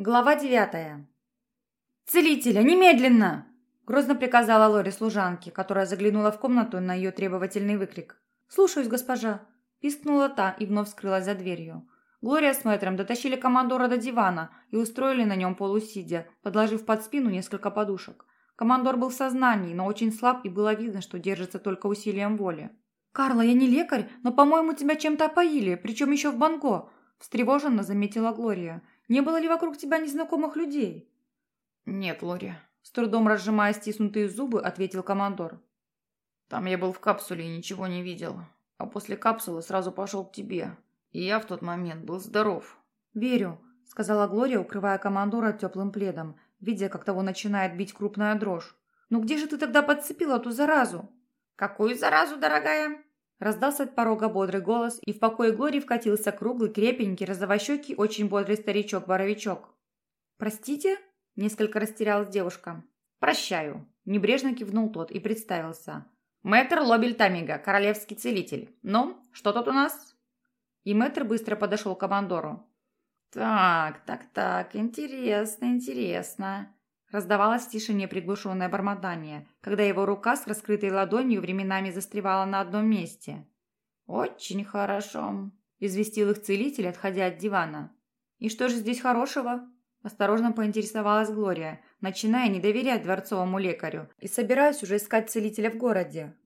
Глава девятая. «Целителя, немедленно!» Грозно приказала Лори служанке, которая заглянула в комнату на ее требовательный выкрик. «Слушаюсь, госпожа!» Пискнула та и вновь скрылась за дверью. Глория с мэтром дотащили командора до дивана и устроили на нем полусидя, подложив под спину несколько подушек. Командор был в сознании, но очень слаб и было видно, что держится только усилием воли. «Карла, я не лекарь, но, по-моему, тебя чем-то опоили, причем еще в Банго», – встревоженно заметила Глория. «Не было ли вокруг тебя незнакомых людей?» «Нет, Лори», – с трудом разжимая стиснутые зубы, ответил командор. «Там я был в капсуле и ничего не видел, а после капсулы сразу пошел к тебе, и я в тот момент был здоров». «Верю», – сказала Глория, укрывая командора теплым пледом – видя, как того начинает бить крупная дрожь. «Ну где же ты тогда подцепила ту заразу?» «Какую заразу, дорогая?» Раздался от порога бодрый голос, и в покое Глории вкатился круглый, крепенький, розовощекий, очень бодрый старичок-боровичок. «Простите?» – несколько растерялась девушка. «Прощаю», – небрежно кивнул тот и представился. «Мэтр Лобель Тамига, королевский целитель. Ну, что тут у нас?» И мэтр быстро подошел к командору. «Так, так, так, интересно, интересно». Раздавалось в тишине приглушенное бормотание, когда его рука с раскрытой ладонью временами застревала на одном месте. «Очень хорошо», – известил их целитель, отходя от дивана. «И что же здесь хорошего?» – осторожно поинтересовалась Глория, начиная не доверять дворцовому лекарю и собираясь уже искать целителя в городе.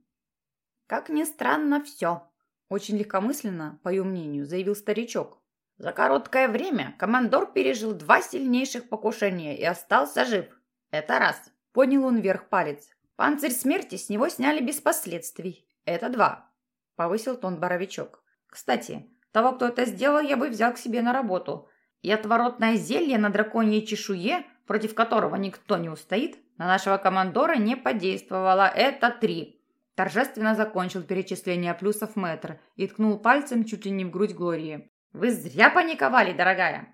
«Как ни странно, все», – очень легкомысленно, по ее мнению, заявил старичок. За короткое время командор пережил два сильнейших покушения и остался жив. Это раз. Поднял он вверх палец. Панцирь смерти с него сняли без последствий. Это два. Повысил тон Боровичок. Кстати, того, кто это сделал, я бы взял к себе на работу. И отворотное зелье на драконьей чешуе, против которого никто не устоит, на нашего командора не подействовало. Это три. Торжественно закончил перечисление плюсов мэтр и ткнул пальцем чуть ли не в грудь Глории. «Вы зря паниковали, дорогая!»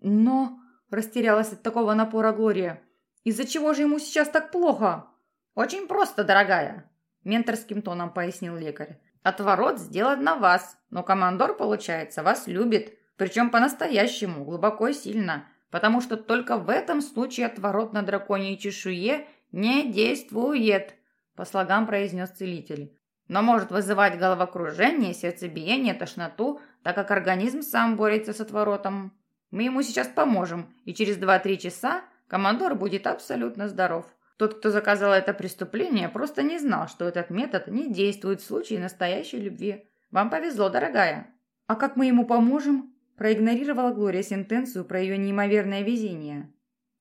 «Но...» – растерялась от такого напора Глория. «Из-за чего же ему сейчас так плохо?» «Очень просто, дорогая!» – менторским тоном пояснил лекарь. «Отворот сделан на вас, но командор, получается, вас любит, причем по-настоящему, глубоко и сильно, потому что только в этом случае отворот на драконьей чешуе не действует», – по слогам произнес целитель но может вызывать головокружение, сердцебиение, тошноту, так как организм сам борется с отворотом. Мы ему сейчас поможем, и через 2-3 часа командор будет абсолютно здоров. Тот, кто заказал это преступление, просто не знал, что этот метод не действует в случае настоящей любви. Вам повезло, дорогая. А как мы ему поможем? Проигнорировала Глория сентенцию про ее неимоверное везение.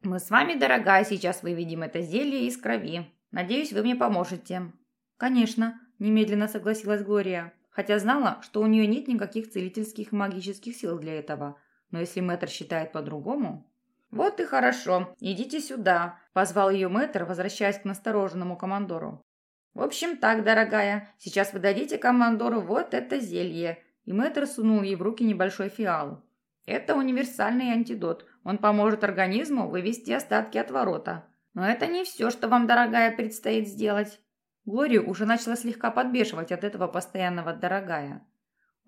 Мы с вами, дорогая, сейчас выведем это зелье из крови. Надеюсь, вы мне поможете. Конечно, немедленно согласилась Глория, хотя знала, что у нее нет никаких целительских и магических сил для этого. Но если мэтр считает по-другому... «Вот и хорошо, идите сюда», – позвал ее мэтр, возвращаясь к настороженному командору. «В общем так, дорогая, сейчас вы дадите командору вот это зелье». И мэтр сунул ей в руки небольшой фиал. «Это универсальный антидот. Он поможет организму вывести остатки от ворота. Но это не все, что вам, дорогая, предстоит сделать. Глорию уже начала слегка подбешивать от этого постоянного «дорогая».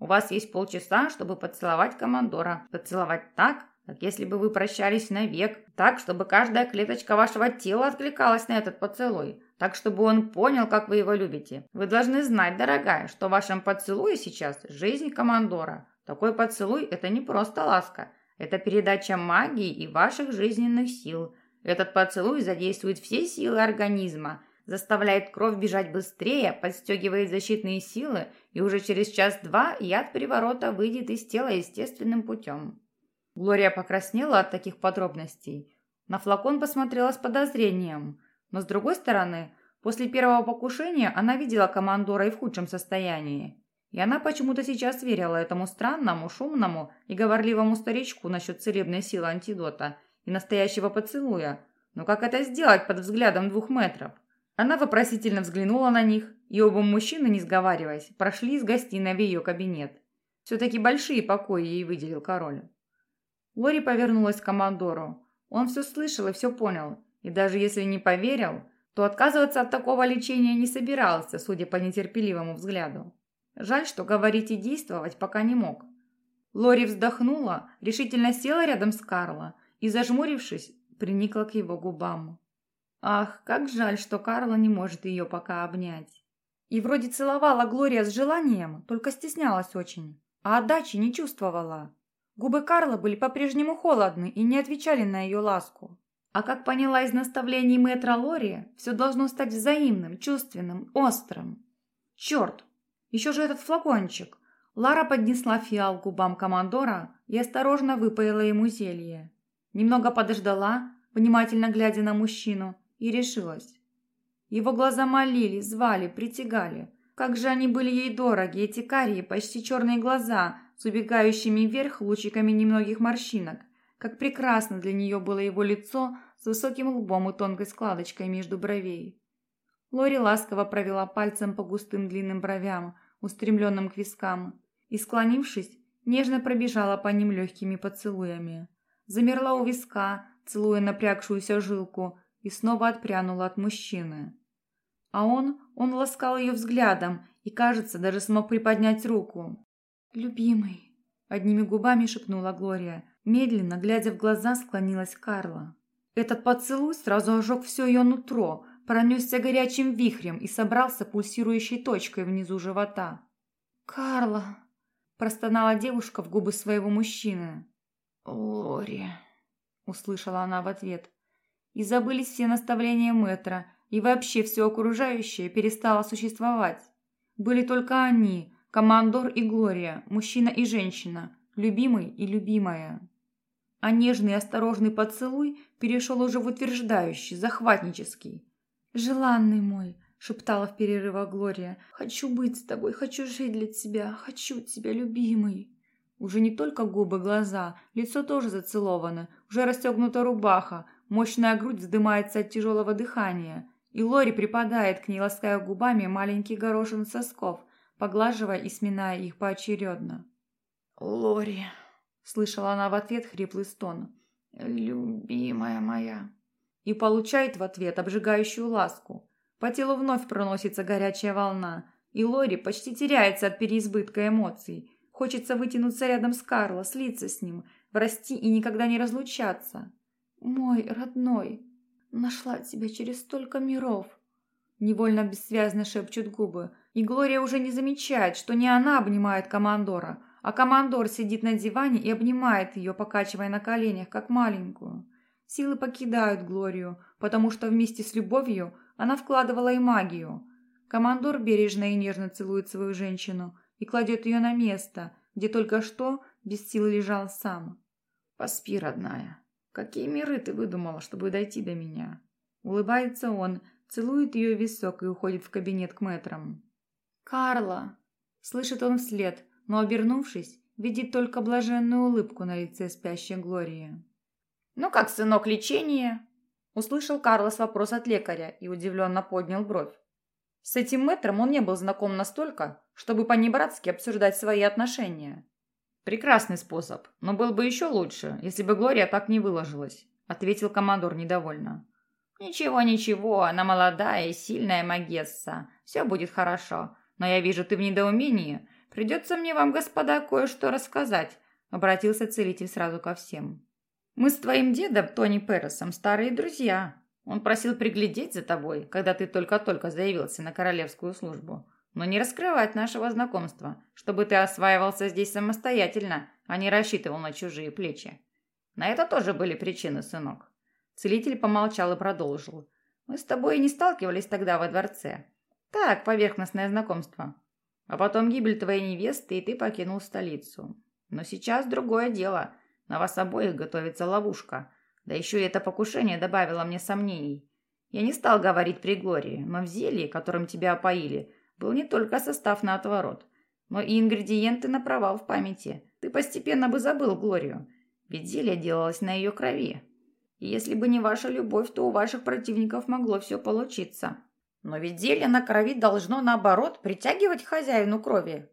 «У вас есть полчаса, чтобы поцеловать командора. Поцеловать так, как если бы вы прощались навек. Так, чтобы каждая клеточка вашего тела откликалась на этот поцелуй. Так, чтобы он понял, как вы его любите. Вы должны знать, дорогая, что в вашем поцелуе сейчас жизнь командора. Такой поцелуй – это не просто ласка. Это передача магии и ваших жизненных сил. Этот поцелуй задействует все силы организма – заставляет кровь бежать быстрее, подстегивает защитные силы, и уже через час-два яд приворота выйдет из тела естественным путем. Глория покраснела от таких подробностей. На флакон посмотрела с подозрением, но с другой стороны, после первого покушения она видела командора и в худшем состоянии. И она почему-то сейчас верила этому странному, шумному и говорливому старичку насчет целебной силы антидота и настоящего поцелуя. Но как это сделать под взглядом двух метров? Она вопросительно взглянула на них, и оба мужчины, не сговариваясь, прошли из гостиной в ее кабинет. Все-таки большие покои ей выделил король. Лори повернулась к командору. Он все слышал и все понял, и даже если не поверил, то отказываться от такого лечения не собирался, судя по нетерпеливому взгляду. Жаль, что говорить и действовать пока не мог. Лори вздохнула, решительно села рядом с Карло и, зажмурившись, приникла к его губам. Ах, как жаль, что Карла не может ее пока обнять. И вроде целовала Глория с желанием, только стеснялась очень, а отдачи не чувствовала. Губы Карла были по-прежнему холодны и не отвечали на ее ласку. А как поняла из наставлений мэтра Лори, все должно стать взаимным, чувственным, острым. Черт! Еще же этот флакончик. Лара поднесла фиал к губам командора и осторожно выпоила ему зелье. Немного подождала, внимательно глядя на мужчину, и решилась. Его глаза молили, звали, притягали. Как же они были ей дороги, эти карие, почти черные глаза, с убегающими вверх лучиками немногих морщинок. Как прекрасно для нее было его лицо с высоким лбом и тонкой складочкой между бровей. Лори ласково провела пальцем по густым длинным бровям, устремленным к вискам, и, склонившись, нежно пробежала по ним легкими поцелуями. Замерла у виска, целуя напрягшуюся жилку, и снова отпрянула от мужчины. А он, он ласкал ее взглядом и, кажется, даже смог приподнять руку. «Любимый», — одними губами шепнула Глория. Медленно, глядя в глаза, склонилась Карла. Этот поцелуй сразу ожег все ее нутро, пронесся горячим вихрем и собрался пульсирующей точкой внизу живота. «Карла!» – простонала девушка в губы своего мужчины. «Лори!» – услышала она в ответ. И забылись все наставления мэтра, и вообще все окружающее перестало существовать. Были только они, командор и Глория, мужчина и женщина, любимый и любимая. А нежный и осторожный поцелуй перешел уже в утверждающий, захватнический. «Желанный мой!» — шептала в перерывах Глория. «Хочу быть с тобой, хочу жить для тебя, хочу тебя, любимый!» Уже не только губы, глаза, лицо тоже зацеловано, уже расстегнута рубаха, мощная грудь вздымается от тяжелого дыхания, и Лори припадает к ней, лаская губами маленький горошин сосков, поглаживая и сминая их поочередно. «Лори!» — слышала она в ответ хриплый стон. «Любимая моя!» И получает в ответ обжигающую ласку. По телу вновь проносится горячая волна, и Лори почти теряется от переизбытка эмоций. Хочется вытянуться рядом с Карло, слиться с ним, врасти и никогда не разлучаться. «Мой родной, нашла тебя через столько миров!» Невольно бессвязно шепчут губы, и Глория уже не замечает, что не она обнимает командора, а командор сидит на диване и обнимает ее, покачивая на коленях, как маленькую. Силы покидают Глорию, потому что вместе с любовью она вкладывала и магию. Командор бережно и нежно целует свою женщину и кладет ее на место, где только что без силы лежал сам. «Поспи, родная. Какие миры ты выдумала, чтобы дойти до меня?» Улыбается он, целует ее висок и уходит в кабинет к мэтрам. «Карла!» Слышит он вслед, но, обернувшись, видит только блаженную улыбку на лице спящей Глории. «Ну как, сынок, лечение?» Услышал Карлос вопрос от лекаря и удивленно поднял бровь. С этим мэтром он не был знаком настолько, чтобы по-небратски обсуждать свои отношения. «Прекрасный способ, но был бы еще лучше, если бы Глория так не выложилась», ответил командор недовольно. «Ничего, ничего, она молодая и сильная магесса. Все будет хорошо. Но я вижу, ты в недоумении. Придется мне вам, господа, кое-что рассказать», — обратился целитель сразу ко всем. «Мы с твоим дедом, Тони Пересом, старые друзья. Он просил приглядеть за тобой, когда ты только-только заявился на королевскую службу, но не раскрывать нашего знакомства, чтобы ты осваивался здесь самостоятельно, а не рассчитывал на чужие плечи. На это тоже были причины, сынок». Целитель помолчал и продолжил. «Мы с тобой не сталкивались тогда во дворце. Так, поверхностное знакомство. А потом гибель твоей невесты, и ты покинул столицу. Но сейчас другое дело. На вас обоих готовится ловушка. Да еще и это покушение добавило мне сомнений. Я не стал говорить при Глории, но в зелье, которым тебя опоили, был не только состав на отворот, но и ингредиенты на провал в памяти. Ты постепенно бы забыл Глорию, ведь зелье делалось на ее крови. И если бы не ваша любовь, то у ваших противников могло все получиться. Но ведь зелье на крови должно, наоборот, притягивать хозяину крови.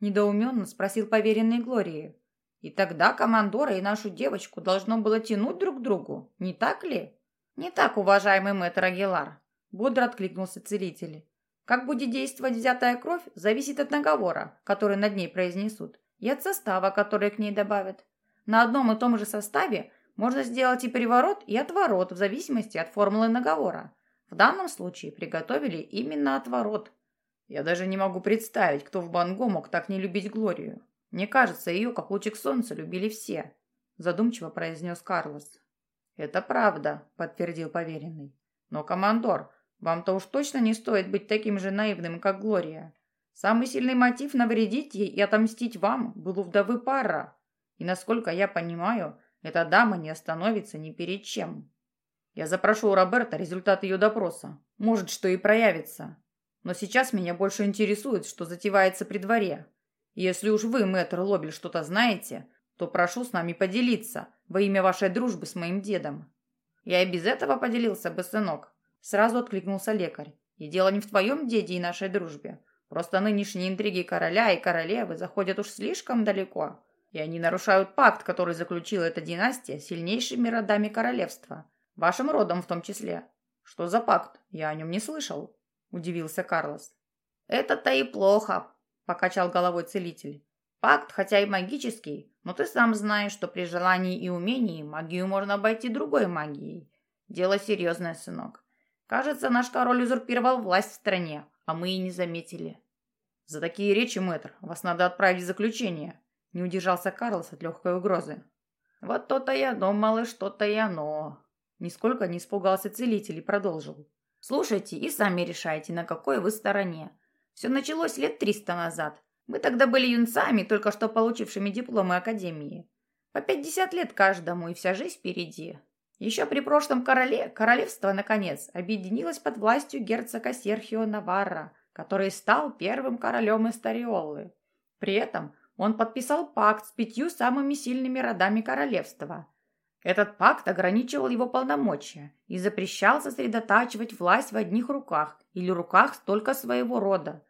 Недоуменно спросил поверенный Глории. И тогда командора и нашу девочку должно было тянуть друг к другу, не так ли? Не так, уважаемый мэтр Агилар. Бодро откликнулся целитель. Как будет действовать взятая кровь, зависит от наговора, который над ней произнесут, и от состава, который к ней добавят. На одном и том же составе Можно сделать и переворот, и отворот, в зависимости от формулы наговора. В данном случае приготовили именно отворот. Я даже не могу представить, кто в Банго мог так не любить Глорию. Мне кажется, ее, как лучик солнца, любили все», – задумчиво произнес Карлос. «Это правда», – подтвердил поверенный. «Но, командор, вам-то уж точно не стоит быть таким же наивным, как Глория. Самый сильный мотив навредить ей и отомстить вам был у вдовы пара. И, насколько я понимаю, эта дама не остановится ни перед чем. Я запрошу у Роберта результат ее допроса. Может, что и проявится. Но сейчас меня больше интересует, что затевается при дворе. Если уж вы, мэтр Лобель, что-то знаете, то прошу с нами поделиться во имя вашей дружбы с моим дедом. Я и без этого поделился бы, сынок. Сразу откликнулся лекарь. И дело не в твоем деде и нашей дружбе. Просто нынешние интриги короля и королевы заходят уж слишком далеко. И они нарушают пакт, который заключила эта династия сильнейшими родами королевства. Вашим родом в том числе. Что за пакт? Я о нем не слышал. Удивился Карлос. Это-то и плохо, покачал головой целитель. Пакт, хотя и магический, но ты сам знаешь, что при желании и умении магию можно обойти другой магией. Дело серьезное, сынок. Кажется, наш король узурпировал власть в стране, а мы и не заметили. За такие речи, мэтр, вас надо отправить в заключение. Не удержался Карлос от легкой угрозы. Вот то-то и оно, малыш, что-то и оно. Нисколько не испугался целитель и продолжил. Слушайте и сами решайте, на какой вы стороне. Все началось лет триста назад. Мы тогда были юнцами, только что получившими дипломы Академии. По пятьдесят лет каждому, и вся жизнь впереди. Еще при прошлом короле королевство, наконец, объединилось под властью герцога Серхио Наварра, который стал первым королем Истариолы. При этом он подписал пакт с пятью самыми сильными родами королевства. Этот пакт ограничивал его полномочия и запрещал сосредотачивать власть в одних руках или руках только своего рода.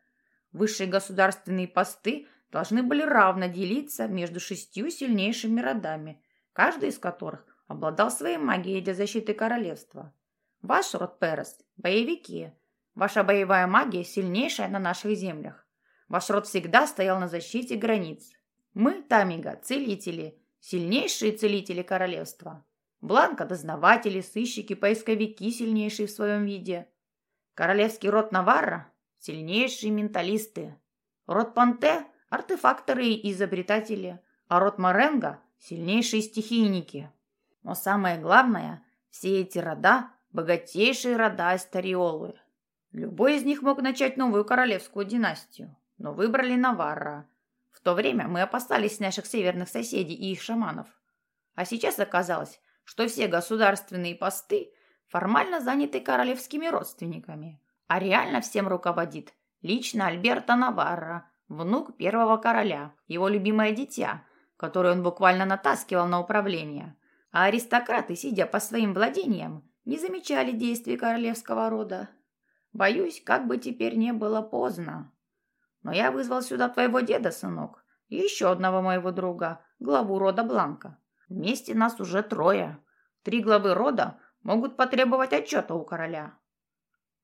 Высшие государственные посты должны были равно делиться между шестью сильнейшими родами, каждый из которых обладал своей магией для защиты королевства. Ваш род Перес – боевики. Ваша боевая магия сильнейшая на наших землях. Ваш род всегда стоял на защите границ. Мы, Тамига, целители, сильнейшие целители королевства. Бланка – дознаватели, сыщики, поисковики, сильнейшие в своем виде. Королевский род Наварра сильнейшие менталисты. Род Панте – артефакторы и изобретатели, а род Маренго – сильнейшие стихийники. Но самое главное, все эти рода – богатейшие рода Астариолы. Любой из них мог начать новую королевскую династию, но выбрали Наварра. В то время мы опасались наших северных соседей и их шаманов. А сейчас оказалось, что все государственные посты формально заняты королевскими родственниками – а реально всем руководит лично Альберто Наварро, внук первого короля, его любимое дитя, которое он буквально натаскивал на управление. А аристократы, сидя по своим владениям, не замечали действий королевского рода. Боюсь, как бы теперь не было поздно. Но я вызвал сюда твоего деда, сынок, и еще одного моего друга, главу рода Бланка. Вместе нас уже трое. Три главы рода могут потребовать отчета у короля.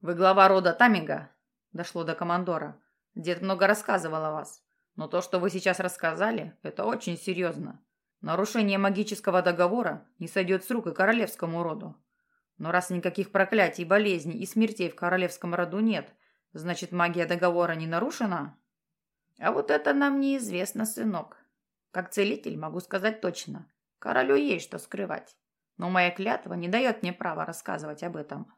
«Вы глава рода Тамига?» Дошло до командора. «Дед много рассказывал о вас. Но то, что вы сейчас рассказали, это очень серьезно. Нарушение магического договора не сойдет с рук и королевскому роду. Но раз никаких проклятий, болезней и смертей в королевском роду нет, значит магия договора не нарушена? А вот это нам неизвестно, сынок. Как целитель могу сказать точно. Королю есть что скрывать. Но моя клятва не дает мне права рассказывать об этом.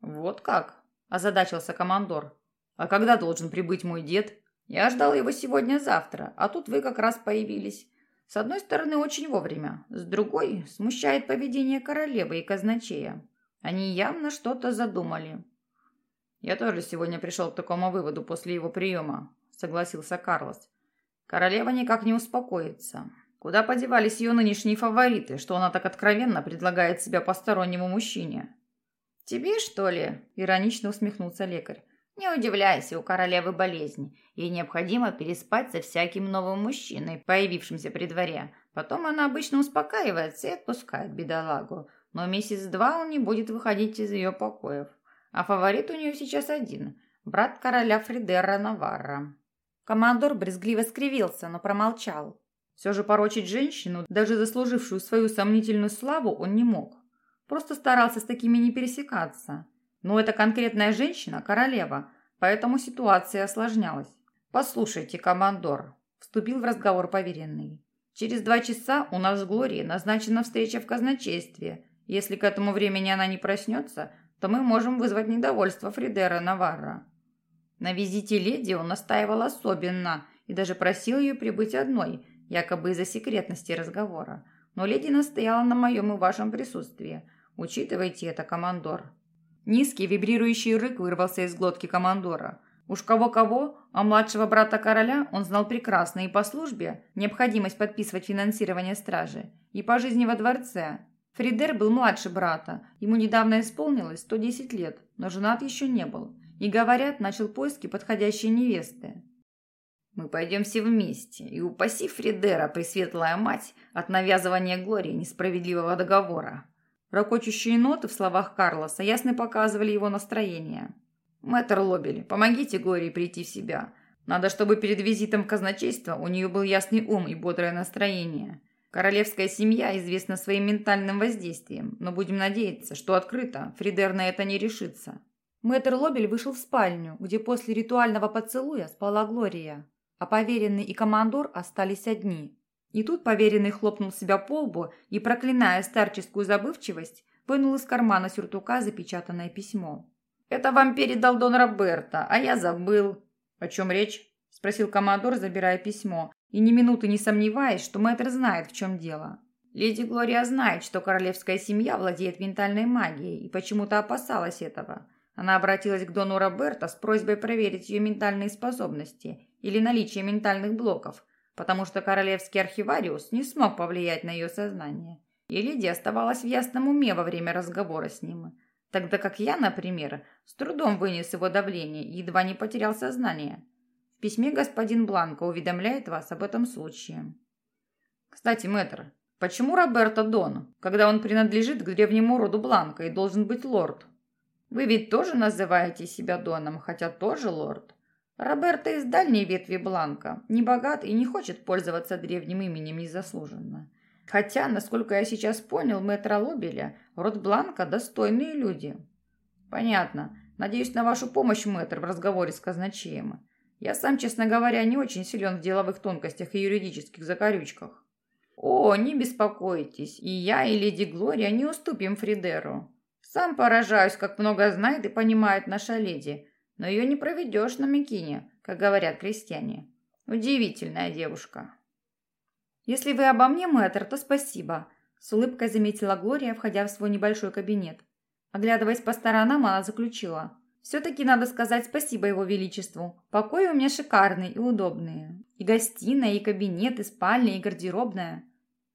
Вот как? озадачился командор. «А когда должен прибыть мой дед?» «Я ждал его сегодня-завтра, а тут вы как раз появились. С одной стороны, очень вовремя, с другой смущает поведение королевы и казначея. Они явно что-то задумали». «Я тоже сегодня пришел к такому выводу после его приема», — согласился Карлос. «Королева никак не успокоится. Куда подевались ее нынешние фавориты, что она так откровенно предлагает себя постороннему мужчине?» «Тебе, что ли?» – иронично усмехнулся лекарь. «Не удивляйся, у королевы болезнь. Ей необходимо переспать со всяким новым мужчиной, появившимся при дворе. Потом она обычно успокаивается и отпускает бедолагу. Но месяц-два он не будет выходить из ее покоев. А фаворит у нее сейчас один – брат короля Фридера Наварра». Командор брезгливо скривился, но промолчал. Все же порочить женщину, даже заслужившую свою сомнительную славу, он не мог. Просто старался с такими не пересекаться. Но эта конкретная женщина – королева, поэтому ситуация осложнялась. «Послушайте, командор», – вступил в разговор поверенный. «Через два часа у нас с Глорией назначена встреча в казначействе. Если к этому времени она не проснется, то мы можем вызвать недовольство Фридера Наварра». На визите леди он настаивал особенно и даже просил ее прибыть одной, якобы из-за секретности разговора. Но леди настояла на моем и вашем присутствии. Учитывайте это, командор». Низкий вибрирующий рык вырвался из глотки командора. Уж кого-кого, а младшего брата короля он знал прекрасно и по службе, необходимость подписывать финансирование стражи, и по жизни во дворце. Фридер был младше брата, ему недавно исполнилось 110 лет, но женат еще не был, и, говорят, начал поиски подходящей невесты. «Мы пойдем все вместе, и упаси Фридера, Пресветлая Мать, от навязывания Глории несправедливого договора», Рокочущие ноты в словах Карлоса ясно показывали его настроение. «Мэтр Лобель, помогите Глории прийти в себя. Надо, чтобы перед визитом в казначейство у нее был ясный ум и бодрое настроение. Королевская семья известна своим ментальным воздействием, но будем надеяться, что открыто Фридер на это не решится». Мэтр Лобель вышел в спальню, где после ритуального поцелуя спала Глория, а поверенный и командор остались одни. И тут поверенный хлопнул себя по лбу и, проклиная старческую забывчивость, вынул из кармана сюртука запечатанное письмо. «Это вам передал Дон Роберто, а я забыл». «О чем речь?» – спросил командор, забирая письмо, и ни минуты не сомневаясь, что мэтр знает, в чем дело. Леди Глория знает, что королевская семья владеет ментальной магией и почему-то опасалась этого. Она обратилась к Дону Роберто с просьбой проверить ее ментальные способности или наличие ментальных блоков – потому что королевский архивариус не смог повлиять на ее сознание. И Лидия оставалась в ясном уме во время разговора с ним, тогда как я, например, с трудом вынес его давление и едва не потерял сознание. В письме господин Бланко уведомляет вас об этом случае. Кстати, мэтр, почему Роберто Дон, когда он принадлежит к древнему роду Бланко и должен быть лорд? Вы ведь тоже называете себя Доном, хотя тоже лорд. Роберто из дальней ветви Бланка, не богат и не хочет пользоваться древним именем незаслуженно. Хотя, насколько я сейчас понял, мэтра Лобеля, род Бланка – достойные люди. Понятно. Надеюсь на вашу помощь, мэтр, в разговоре с казначеем. Я сам, честно говоря, не очень силен в деловых тонкостях и юридических закорючках. О, не беспокойтесь, и я, и леди Глория не уступим Фридеру. Сам поражаюсь, как много знает и понимает наша леди – но ее не проведешь на Микине, как говорят крестьяне. Удивительная девушка. Если вы обо мне, мэтр, то спасибо, с улыбкой заметила Глория, входя в свой небольшой кабинет. Оглядываясь по сторонам, она заключила. Все-таки надо сказать спасибо его величеству. Покои у меня шикарные и удобные. И гостиная, и кабинет, и спальня, и гардеробная.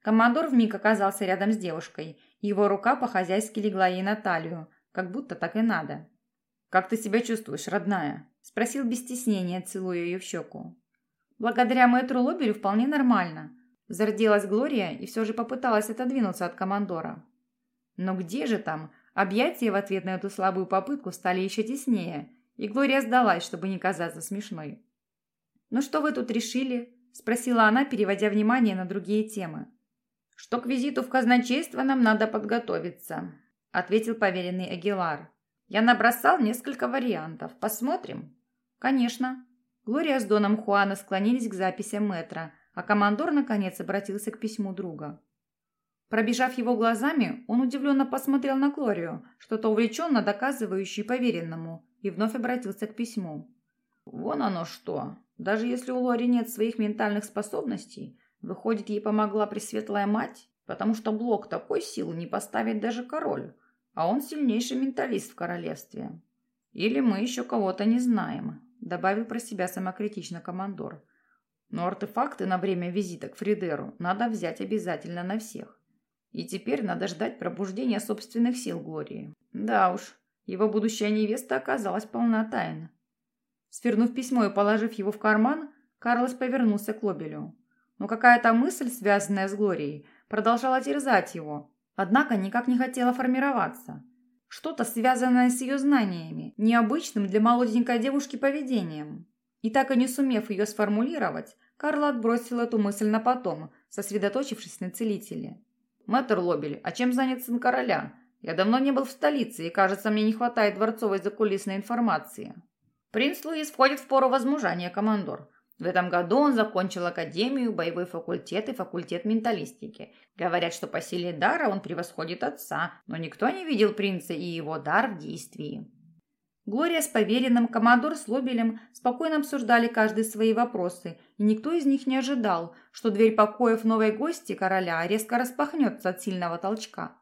Командор вмиг оказался рядом с девушкой. Его рука по-хозяйски легла ей на талию, как будто так и надо. «Как ты себя чувствуешь, родная?» – спросил без стеснения, целуя ее в щеку. «Благодаря мэтру Лобелю вполне нормально», – зарделась Глория и все же попыталась отодвинуться от командора. Но где же там? Объятия в ответ на эту слабую попытку стали еще теснее, и Глория сдалась, чтобы не казаться смешной. «Ну что вы тут решили?» – спросила она, переводя внимание на другие темы. «Что к визиту в казначейство нам надо подготовиться», – ответил поверенный Агилар. Я набросал несколько вариантов. Посмотрим? Конечно. Глория с Доном Хуана склонились к записям метра, а командор наконец обратился к письму друга. Пробежав его глазами, он удивленно посмотрел на Глорию, что-то увлеченно доказывающий поверенному, и вновь обратился к письму. «Вон оно что! Даже если у Лори нет своих ментальных способностей, выходит, ей помогла Пресветлая Мать, потому что блок такой силы не поставит даже король а он сильнейший менталист в королевстве. Или мы еще кого-то не знаем», – добавил про себя самокритично командор. «Но артефакты на время визита к Фридеру надо взять обязательно на всех. И теперь надо ждать пробуждения собственных сил Глории. Да уж, его будущая невеста оказалась полна тайн». Свернув письмо и положив его в карман, Карлос повернулся к Лобелю. Но какая-то мысль, связанная с Глорией, продолжала терзать его, однако никак не хотела формироваться. Что-то связанное с ее знаниями, необычным для молоденькой девушки поведением. И так и не сумев ее сформулировать, Карла отбросил эту мысль на потом, сосредоточившись на целителе. «Мэтр Лобель, а чем занят сын короля? Я давно не был в столице, и, кажется, мне не хватает дворцовой закулисной информации». «Принц Луис входит в пору возмужания, командор. В этом году он закончил академию, боевой факультет и факультет менталистики. Говорят, что по силе дара он превосходит отца, но никто не видел принца и его дар в действии. Глория с поверенным, командор с Лобелем спокойно обсуждали каждый свои вопросы, и никто из них не ожидал, что дверь покоев новой гости короля резко распахнется от сильного толчка.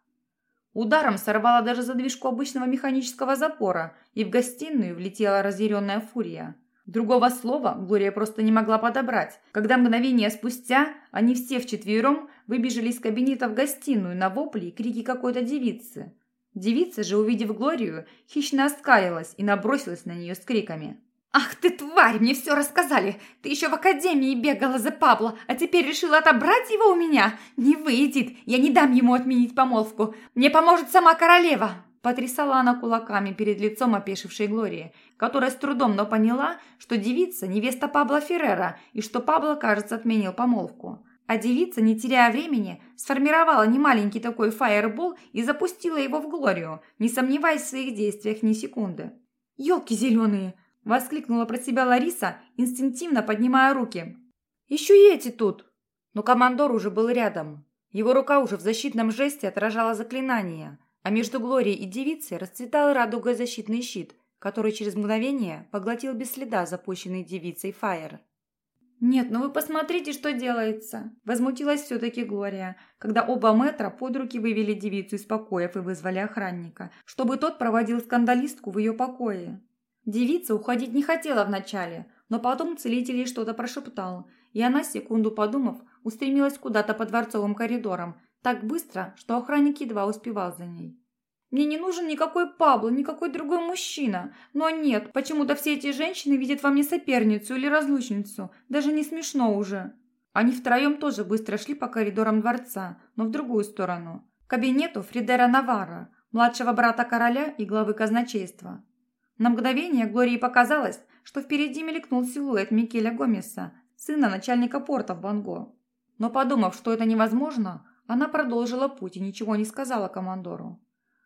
Ударом сорвала даже задвижку обычного механического запора, и в гостиную влетела разъяренная фурия – Другого слова Глория просто не могла подобрать, когда мгновение спустя они все вчетвером выбежали из кабинета в гостиную на вопли и крики какой-то девицы. Девица же, увидев Глорию, хищно оскалилась и набросилась на нее с криками. «Ах ты, тварь, мне все рассказали! Ты еще в академии бегала за Пабло, а теперь решила отобрать его у меня? Не выйдет, я не дам ему отменить помолвку. Мне поможет сама королева!» Потрясала она кулаками перед лицом опешившей Глории, которая с трудом, но поняла, что девица – невеста Пабло Феррера и что Пабло, кажется, отменил помолвку. А девица, не теряя времени, сформировала немаленький такой фаербол и запустила его в Глорию, не сомневаясь в своих действиях ни секунды. «Елки зеленые!» – воскликнула про себя Лариса, инстинктивно поднимая руки. «Еще и эти тут!» Но командор уже был рядом. Его рука уже в защитном жесте отражала заклинание – а между Глорией и девицей расцветал радугой защитный щит, который через мгновение поглотил без следа запущенный девицей Фаер. «Нет, ну вы посмотрите, что делается!» Возмутилась все-таки Глория, когда оба метра под руки вывели девицу из покоев и вызвали охранника, чтобы тот проводил скандалистку в ее покое. Девица уходить не хотела вначале, но потом целитель ей что-то прошептал, и она, секунду подумав, устремилась куда-то по дворцовым коридорам, так быстро, что охранник едва успевал за ней. Мне не нужен никакой Пабло, никакой другой мужчина. Но нет, почему-то все эти женщины видят во мне соперницу или разлучницу. Даже не смешно уже. Они втроем тоже быстро шли по коридорам дворца, но в другую сторону. К кабинету Фридера Навара, младшего брата короля и главы казначейства. На мгновение Глории показалось, что впереди мелькнул силуэт Микеля Гомеса, сына начальника порта в Банго. Но подумав, что это невозможно, она продолжила путь и ничего не сказала командору.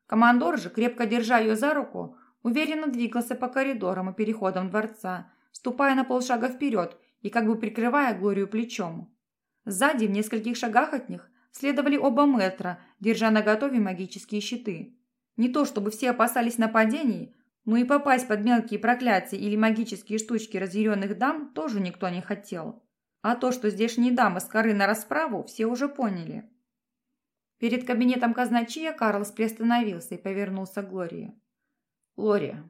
Командор же, крепко держа ее за руку, уверенно двигался по коридорам и переходам дворца, ступая на полшага вперед и как бы прикрывая Глорию плечом. Сзади, в нескольких шагах от них, следовали оба метра, держа наготове магические щиты. Не то чтобы все опасались нападений, но и попасть под мелкие проклятия или магические штучки разъяренных дам тоже никто не хотел. А то, что здешние дамы скоры на расправу, все уже поняли. Перед кабинетом казначея Карлос приостановился и повернулся к Глории. «Глория,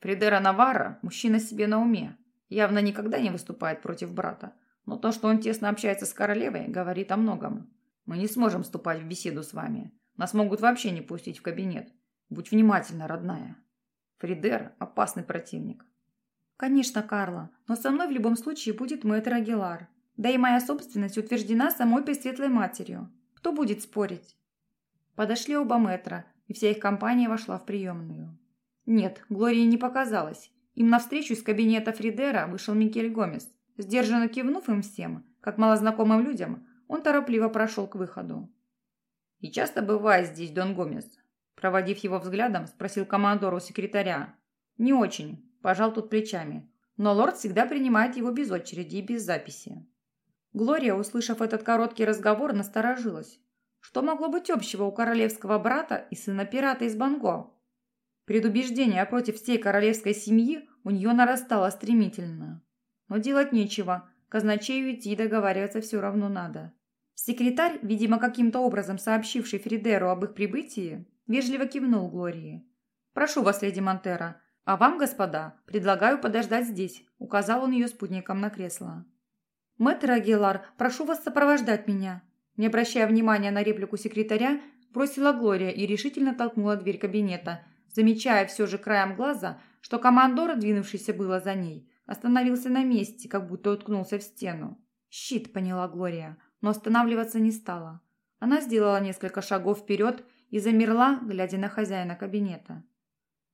Фридера Наварра – мужчина себе на уме. Явно никогда не выступает против брата. Но то, что он тесно общается с королевой, говорит о многом. Мы не сможем вступать в беседу с вами. Нас могут вообще не пустить в кабинет. Будь внимательна, родная. Фридер – опасный противник». «Конечно, Карла, но со мной в любом случае будет мэтр Агилар. Да и моя собственность утверждена самой Пресветлой Матерью. Кто будет спорить? Подошли оба метра, и вся их компания вошла в приемную. Нет, Глории не показалось. Им навстречу из кабинета Фридера вышел Микель Гомес. Сдержанно кивнув им всем, как малознакомым людям, он торопливо прошел к выходу. «И часто бывает здесь Дон Гомес?» Проводив его взглядом, спросил командор у секретаря. «Не очень», – пожал тут плечами. «Но лорд всегда принимает его без очереди и без записи». Глория, услышав этот короткий разговор, насторожилась. Что могло быть общего у королевского брата и сына пирата из Банго? Предубеждение против всей королевской семьи у нее нарастало стремительно. Но делать нечего, казначею идти договариваться все равно надо. Секретарь, видимо, каким-то образом сообщивший Фридеру об их прибытии, вежливо кивнул Глории. «Прошу вас, леди Монтера, а вам, господа, предлагаю подождать здесь», указал он ее спутником на кресло. «Мэтр Агилар, прошу вас сопровождать меня». Не обращая внимания на реплику секретаря, бросила Глория и решительно толкнула дверь кабинета, замечая все же краем глаза, что командор, двинувшийся было за ней, остановился на месте, как будто уткнулся в стену. «Щит», — поняла Глория, но останавливаться не стала. Она сделала несколько шагов вперед и замерла, глядя на хозяина кабинета.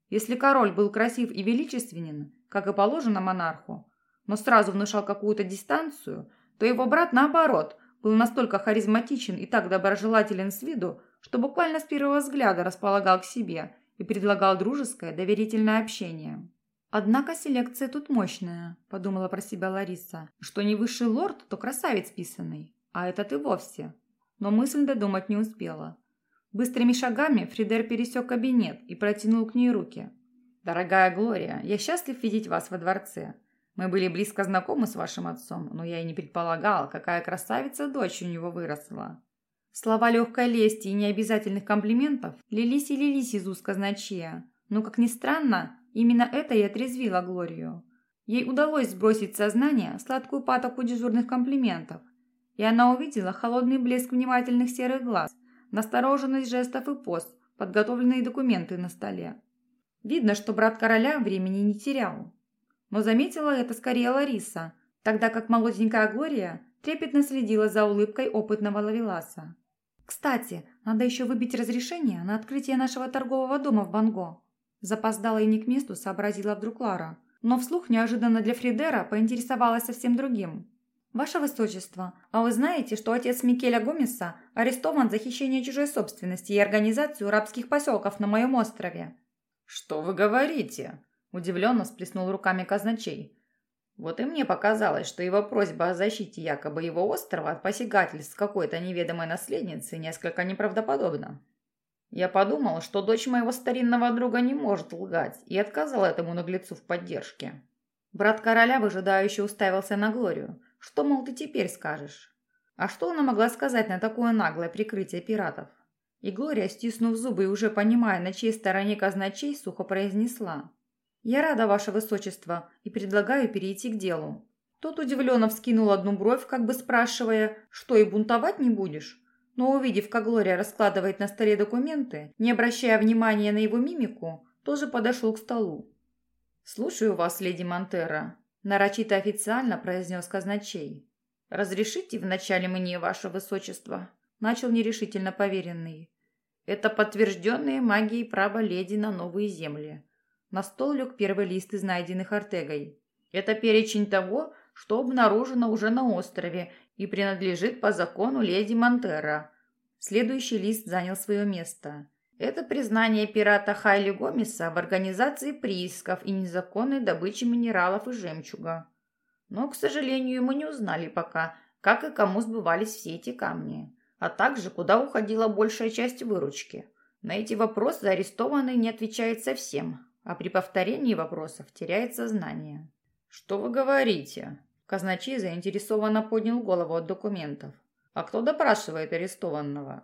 Если король был красив и величественен, как и положено монарху, но сразу внушал какую-то дистанцию, то его брат, наоборот, был настолько харизматичен и так доброжелателен с виду, что буквально с первого взгляда располагал к себе и предлагал дружеское, доверительное общение. «Однако селекция тут мощная», – подумала про себя Лариса. «Что не высший лорд, то красавец писанный, а этот и вовсе». Но мысль додумать не успела. Быстрыми шагами Фридер пересек кабинет и протянул к ней руки. «Дорогая Глория, я счастлив видеть вас во дворце. Мы были близко знакомы с вашим отцом, но я и не предполагал, какая красавица дочь у него выросла». Слова легкой лести и необязательных комплиментов лились и лились из уст но, как ни странно, Именно это и отрезвило Глорию. Ей удалось сбросить сознание сладкую патоку дежурных комплиментов, и она увидела холодный блеск внимательных серых глаз, настороженность жестов и поз, подготовленные документы на столе. Видно, что брат короля времени не терял. Но заметила это скорее Лариса, тогда как молоденькая Глория трепетно следила за улыбкой опытного лавеласа. «Кстати, надо еще выбить разрешение на открытие нашего торгового дома в Банго», Запоздала и не к месту сообразила вдруг Лара. Но вслух неожиданно для Фридера поинтересовалась совсем другим. «Ваше Высочество, а вы знаете, что отец Микеля Гомеса арестован за хищение чужой собственности и организацию рабских поселков на моем острове?» «Что вы говорите?» – удивленно сплеснул руками казначей. Вот и мне показалось, что его просьба о защите якобы его острова от посягательств какой-то неведомой наследницы несколько неправдоподобна. Я подумал, что дочь моего старинного друга не может лгать, и отказал этому наглецу в поддержке. Брат короля выжидающе уставился на Глорию. Что, мол, ты теперь скажешь? А что она могла сказать на такое наглое прикрытие пиратов? И Глория, стиснув зубы и уже понимая, на чьей стороне казначей, сухо произнесла. «Я рада, ваше высочество, и предлагаю перейти к делу». Тот удивленно вскинул одну бровь, как бы спрашивая, что и бунтовать не будешь? но увидев, как Глория раскладывает на столе документы, не обращая внимания на его мимику, тоже подошел к столу. «Слушаю вас, леди Монтера», – нарочито официально произнес казначей. «Разрешите вначале мне, ваше высочество?» – начал нерешительно поверенный. «Это подтвержденные магией право леди на новые земли». На стол лег первый лист из найденных Артегой. «Это перечень того, что обнаружено уже на острове и принадлежит по закону леди Монтера. Следующий лист занял свое место. Это признание пирата Хайли Гомеса в организации приисков и незаконной добычи минералов и жемчуга. Но, к сожалению, мы не узнали пока, как и кому сбывались все эти камни, а также куда уходила большая часть выручки. На эти вопросы арестованный не отвечает совсем, а при повторении вопросов теряет сознание. «Что вы говорите?» Казначей заинтересованно поднял голову от документов. «А кто допрашивает арестованного?»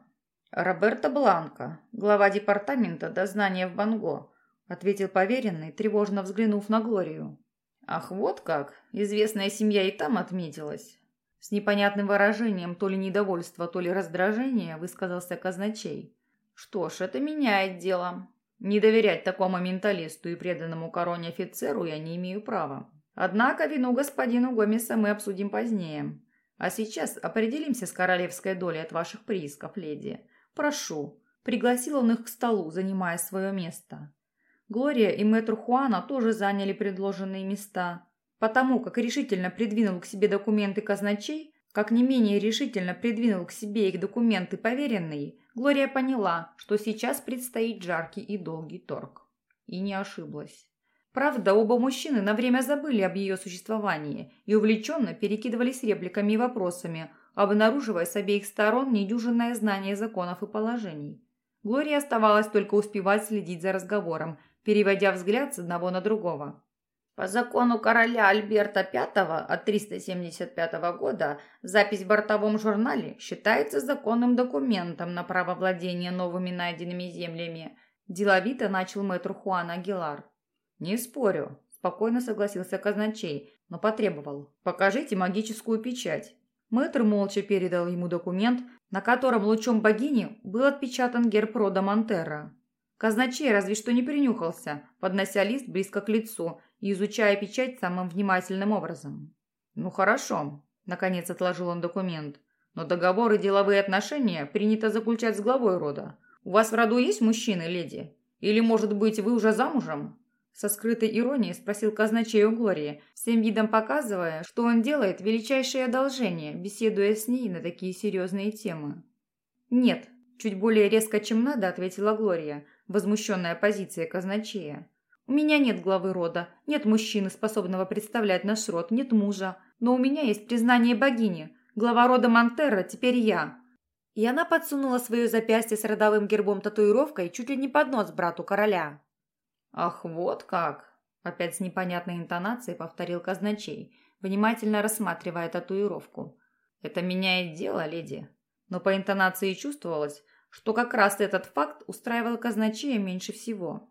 «Роберто Бланко, глава департамента дознания в Банго», ответил поверенный, тревожно взглянув на Глорию. «Ах, вот как! Известная семья и там отметилась!» С непонятным выражением то ли недовольства, то ли раздражения высказался казначей. «Что ж, это меняет дело. Не доверять такому менталисту и преданному короне офицеру я не имею права. Однако вину господину Гомеса мы обсудим позднее. А сейчас определимся с королевской долей от ваших приисков, леди. Прошу». Пригласил он их к столу, занимая свое место. Глория и мэтр Хуана тоже заняли предложенные места. Потому как решительно придвинул к себе документы казначей, как не менее решительно придвинул к себе их документы поверенный, Глория поняла, что сейчас предстоит жаркий и долгий торг. И не ошиблась. Правда, оба мужчины на время забыли об ее существовании и увлеченно перекидывались репликами и вопросами, обнаруживая с обеих сторон недюжинное знание законов и положений. Глории оставалось только успевать следить за разговором, переводя взгляд с одного на другого. По закону короля Альберта V от 375 года запись в бортовом журнале считается законным документом на право владения новыми найденными землями. Деловито начал мэтр Хуан Агилар. «Не спорю», – спокойно согласился казначей, но потребовал. «Покажите магическую печать». Мэтр молча передал ему документ, на котором лучом богини был отпечатан герб рода Монтерра. Казначей разве что не принюхался, поднося лист близко к лицу изучая печать самым внимательным образом. «Ну хорошо», – наконец отложил он документ. «Но договоры и деловые отношения принято заключать с главой рода. У вас в роду есть мужчины, леди? Или, может быть, вы уже замужем?» Со скрытой иронией спросил казначей у всем видом показывая, что он делает величайшее одолжение, беседуя с ней на такие серьезные темы. «Нет», – чуть более резко, чем надо, ответила Глория, возмущенная позиция казначея. «У меня нет главы рода, нет мужчины, способного представлять наш род, нет мужа, но у меня есть признание богини. Глава рода Монтерра теперь я». И она подсунула свое запястье с родовым гербом татуировкой чуть ли не под нос брату короля. «Ах, вот как!» – опять с непонятной интонацией повторил казначей, внимательно рассматривая татуировку. «Это меняет дело, леди». Но по интонации чувствовалось, что как раз этот факт устраивал казначея меньше всего.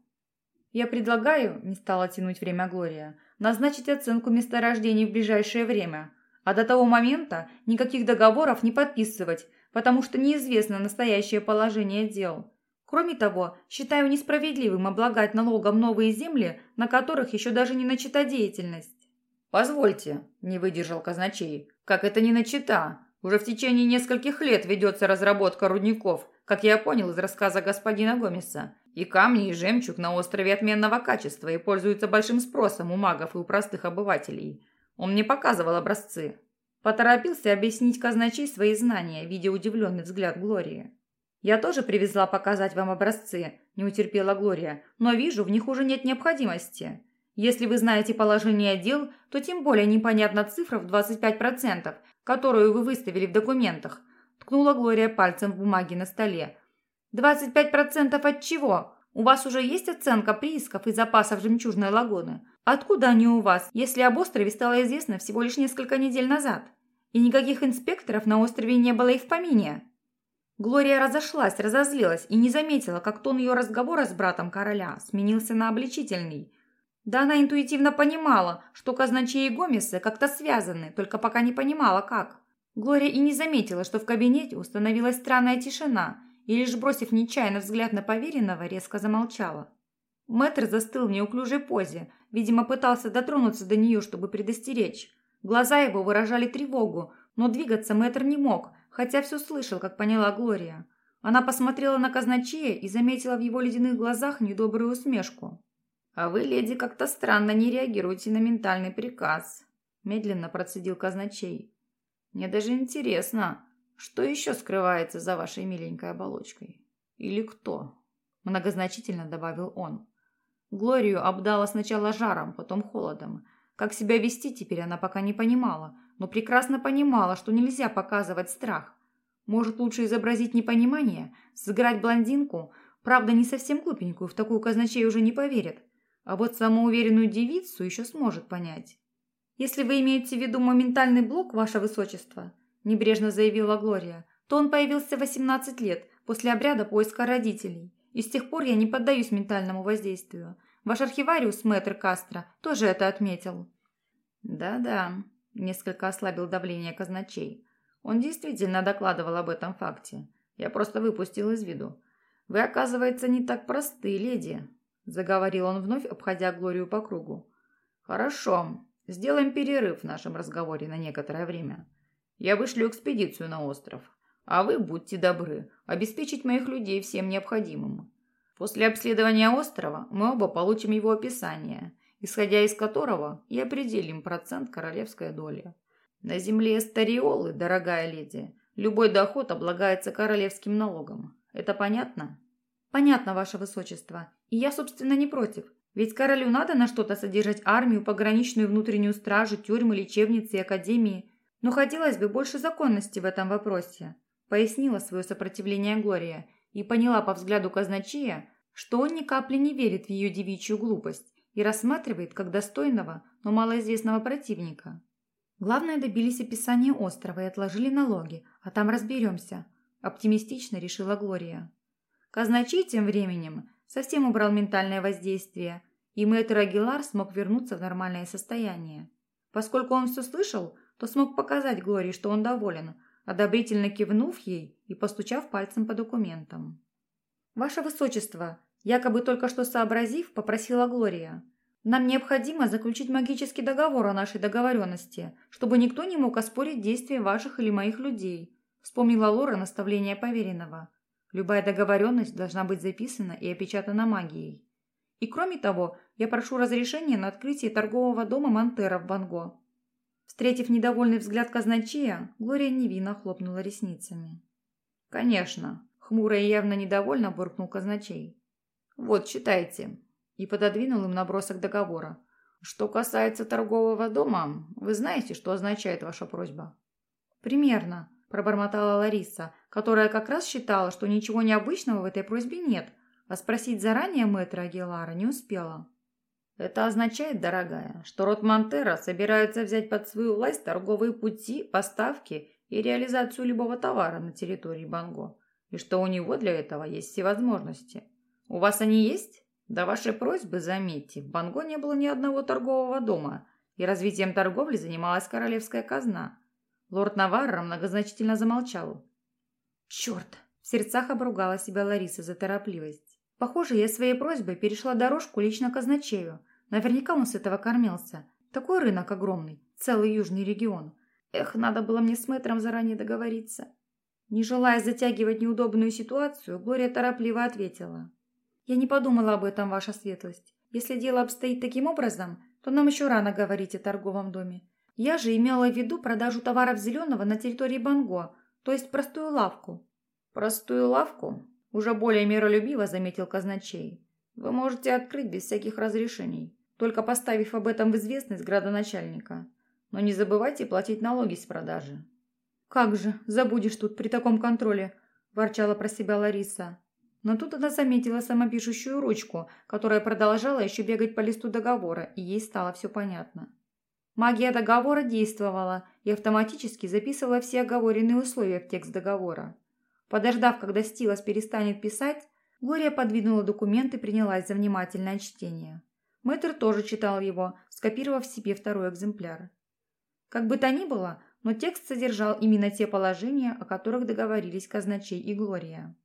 «Я предлагаю, – не стала тянуть время Глория, – назначить оценку месторождений в ближайшее время, а до того момента никаких договоров не подписывать, потому что неизвестно настоящее положение дел. Кроме того, считаю несправедливым облагать налогом новые земли, на которых еще даже не начата деятельность». «Позвольте», – не выдержал казначей, – «как это не начата? Уже в течение нескольких лет ведется разработка рудников, как я понял из рассказа господина Гомеса. И камни, и жемчуг на острове отменного качества и пользуются большим спросом у магов и у простых обывателей. Он мне показывал образцы. Поторопился объяснить казначей свои знания, видя удивленный взгляд Глории. «Я тоже привезла показать вам образцы», – не утерпела Глория, «но вижу, в них уже нет необходимости. Если вы знаете положение дел, то тем более непонятна цифра в 25%, которую вы выставили в документах», – ткнула Глория пальцем в бумаге на столе, «25% от чего? У вас уже есть оценка приисков и запасов жемчужной лагуны? Откуда они у вас, если об острове стало известно всего лишь несколько недель назад? И никаких инспекторов на острове не было и в помине?» Глория разошлась, разозлилась и не заметила, как тон ее разговора с братом короля сменился на обличительный. Да она интуитивно понимала, что казначей и Гомесы как-то связаны, только пока не понимала, как. Глория и не заметила, что в кабинете установилась странная тишина – и лишь бросив нечаянно взгляд на поверенного, резко замолчала. Мэтр застыл в неуклюжей позе, видимо, пытался дотронуться до нее, чтобы предостеречь. Глаза его выражали тревогу, но двигаться мэтр не мог, хотя все слышал, как поняла Глория. Она посмотрела на казначея и заметила в его ледяных глазах недобрую усмешку. «А вы, леди, как-то странно не реагируете на ментальный приказ», – медленно процедил казначей. «Мне даже интересно, что еще скрывается за вашей миленькой оболочкой? Или кто?» Многозначительно добавил он. Глорию обдала сначала жаром, потом холодом. Как себя вести теперь она пока не понимала, но прекрасно понимала, что нельзя показывать страх. Может, лучше изобразить непонимание, сыграть блондинку, правда, не совсем глупенькую, в такую казначей уже не поверит. А вот самоуверенную девицу еще сможет понять. Если вы имеете в виду моментальный блок, ваше высочество, – небрежно заявила Глория, – то он появился в 18 лет, после обряда поиска родителей. И с тех пор я не поддаюсь ментальному воздействию. Ваш архивариус, мэтр Кастро, тоже это отметил». «Да-да», – несколько ослабил давление казначей. Он действительно докладывал об этом факте. Я просто выпустил из виду. «Вы, оказывается, не так просты, леди», – заговорил он вновь, обходя Глорию по кругу. «Хорошо. Сделаем перерыв в нашем разговоре на некоторое время. Я вышлю экспедицию на остров. А вы, будьте добры, обеспечить моих людей всем необходимым. После обследования острова мы оба получим его описание, исходя из которого и определим процент королевской доли. На земле Эстариолы, дорогая леди, любой доход облагается королевским налогом. Это понятно? Понятно, ваше высочество. И я, собственно, не против. Ведь королю надо на что-то содержать армию, пограничную внутреннюю стражу, тюрьмы, лечебницы и академии. Но хотелось бы больше законности в этом вопросе, пояснила свое сопротивление Глория и поняла по взгляду казначея, что он ни капли не верит в ее девичью глупость и рассматривает как достойного, но малоизвестного противника. Главное, добились описания острова и отложили налоги, а там разберемся, оптимистично решила Глория. Казначей тем временем совсем убрал ментальное воздействие, и мэтр Агилар смог вернуться в нормальное состояние. Поскольку он все слышал, то смог показать Глории, что он доволен, одобрительно кивнув ей и постучав пальцем по документам. «Ваше Высочество!» Якобы только что сообразив, попросила Глория. «Нам необходимо заключить магический договор о нашей договоренности, чтобы никто не мог оспорить действия ваших или моих людей», вспомнила Лора наставление поверенного. «Любая договоренность должна быть записана и опечатана магией». И кроме того, я прошу разрешения на открытие торгового дома Монтера в Банго». Встретив недовольный взгляд казначея, Глория невинно хлопнула ресницами. «Конечно», — хмуро и явно недовольно буркнул казначей. «Вот, читайте», и пододвинул им набросок договора. «Что касается торгового дома, вы знаете, что означает ваша просьба?» «Примерно», – пробормотала Лариса, которая как раз считала, что ничего необычного в этой просьбе нет, а спросить заранее мэтра Агилара не успела. Это означает, дорогая, что род Монтера собирается взять под свою власть торговые пути, поставки и реализацию любого товара на территории Банго, и что у него для этого есть все возможности. У вас они есть? До вашей просьбы, заметьте, в Банго не было ни одного торгового дома, и развитием торговли занималась королевская казна. Лорд Наварро многозначительно замолчал. «Черт!» – в сердцах обругала себя Лариса за торопливость. Похоже, я своей просьбой перешла дорожку лично казначею, Наверняка он с этого кормился. Такой рынок огромный, целый южный регион. Эх, надо было мне с мэтром заранее договориться. Не желая затягивать неудобную ситуацию, Глория торопливо ответила. «Я не подумала об этом, ваша светлость. Если дело обстоит таким образом, то нам еще рано говорить о торговом доме. Я же имела в виду продажу товаров зеленого на территории Банго, то есть простую лавку». «Простую лавку?» – уже более миролюбиво заметил казначей. «Вы можете открыть без всяких разрешений только поставив об этом в известность градоначальника. Но не забывайте платить налоги с продажи». «Как же, забудешь тут при таком контроле», – ворчала про себя Лариса. Но тут она заметила самопишущую ручку, которая продолжала еще бегать по листу договора, и ей стало все понятно. Магия договора действовала и автоматически записывала все оговоренные условия в текст договора. Подождав, когда Стилос перестанет писать, Глория подвинула документ и принялась за внимательное чтение. Мэтр тоже читал его, скопировав себе второй экземпляр. Как бы то ни было, но текст содержал именно те положения, о которых договорились казначей и Глория.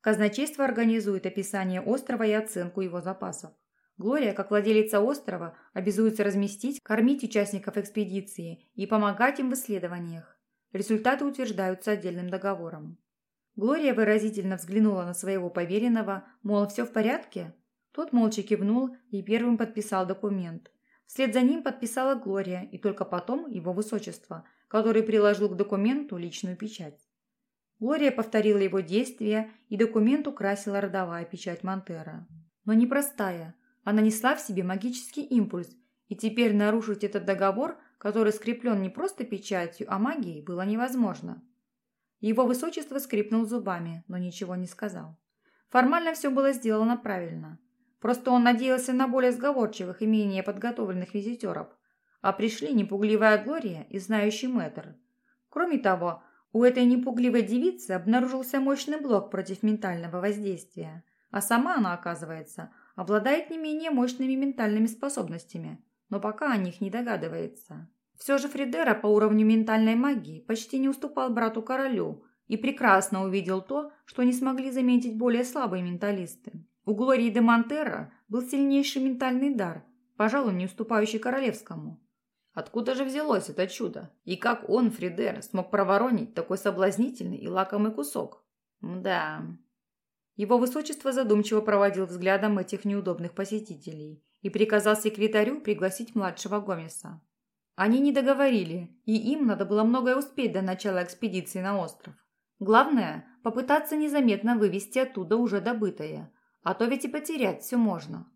Казначейство организует описание острова и оценку его запасов. Глория, как владелица острова, обязуется разместить, кормить участников экспедиции и помогать им в исследованиях. Результаты утверждаются отдельным договором. Глория выразительно взглянула на своего поверенного, мол, все в порядке, тот молча кивнул и первым подписал документ. Вслед за ним подписала Глория и только потом его высочество, который приложил к документу личную печать. Глория повторила его действия, и документ украсила родовая печать Монтера. Но не простая. Она несла в себе магический импульс, и теперь нарушить этот договор, который скреплен не просто печатью, а магией, было невозможно. Его высочество скрипнул зубами, но ничего не сказал. Формально все было сделано правильно. Просто он надеялся на более сговорчивых и менее подготовленных визитеров. А пришли непугливая Глория и знающий мэтр. Кроме того, у этой непугливой девицы обнаружился мощный блок против ментального воздействия. А сама она, оказывается, обладает не менее мощными ментальными способностями, но пока о них не догадывается. Все же Фридера по уровню ментальной магии почти не уступал брату-королю и прекрасно увидел то, что не смогли заметить более слабые менталисты. У Глории де Монтерро был сильнейший ментальный дар, пожалуй, не уступающий королевскому. Откуда же взялось это чудо? И как он, Фридер, смог проворонить такой соблазнительный и лакомый кусок? Да. Его высочество задумчиво проводил взглядом этих неудобных посетителей и приказал секретарю пригласить младшего Гомеса. Они не договорили, и им надо было многое успеть до начала экспедиции на остров. Главное – попытаться незаметно вывести оттуда уже добытое – а то ведь и потерять все можно.